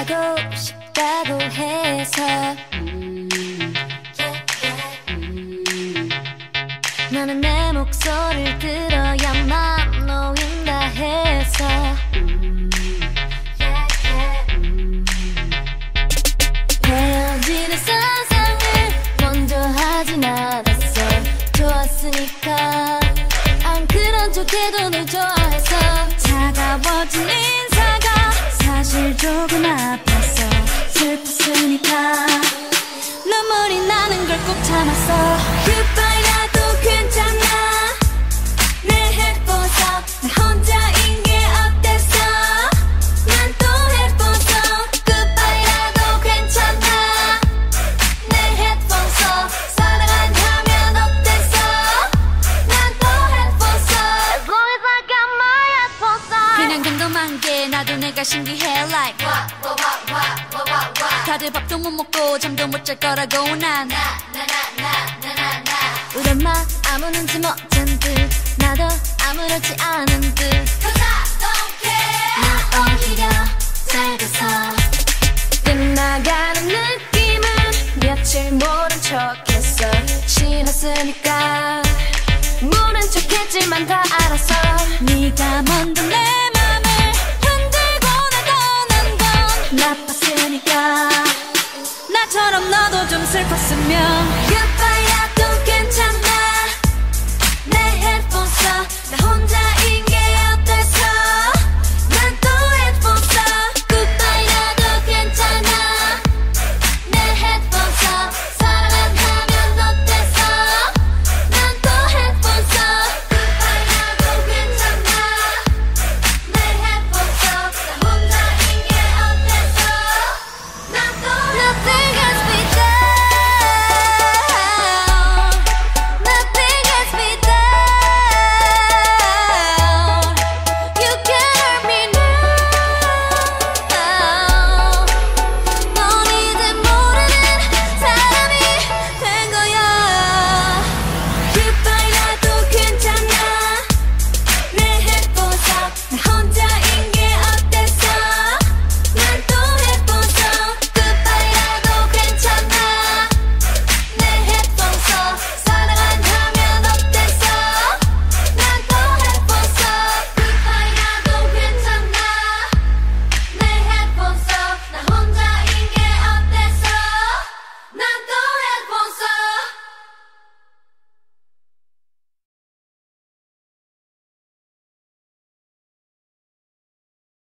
하고 싶다고 해서. 나는 내 목소리를 들어야만 놓인다 해서. 헤어지는 상상을 먼저 하진 않았어. 좋았으니까. 안 그런 척해도 널 눈물이 나는 걸 꼭 참았어 궁금한 게 나도 내가 신기해 like. 다들 밥도 못 먹고 잠도 못 잘 거라고 난. 우리 엄마 아무 눈치 못챈 듯 나도 아무렇지 않은 듯. 나 오히려 살고서 끝나가는 느낌은 며칠 모른 척했어. 싫었으니까. 모른 척했지만 다 알았어. 네가 먼저 나처럼 너도 좀 슬펐으면